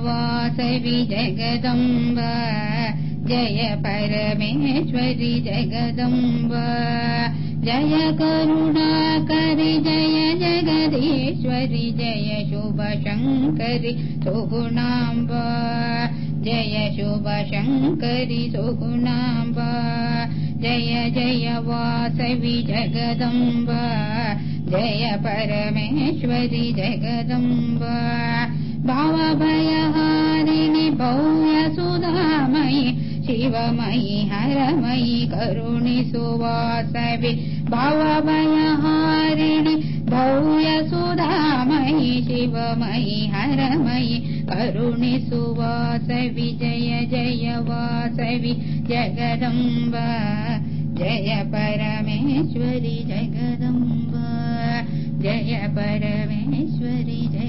वासवि जगदम्ब। जय परमेश्वरि जगदम्ब। जय करुणाकरि जय जगदीश्वरि, जय शुभ शङ्करि सुगुणाम्ब। जय शुभ शङ्करि सुगुणाम्ब। जय जय वासवि जगदम्ब। जय परमेश्वरि जगदम्ब। सुधामयि शिवमयि हरमयि करुणिसुवासवि भावभयहारिणि भव्य सुधामयि शिवमयि हरमयि करुणिसुवासवि जय जय वासवि जगदम्ब जय परमेश्वरि जगदम्ब जय परमेश्वरि जग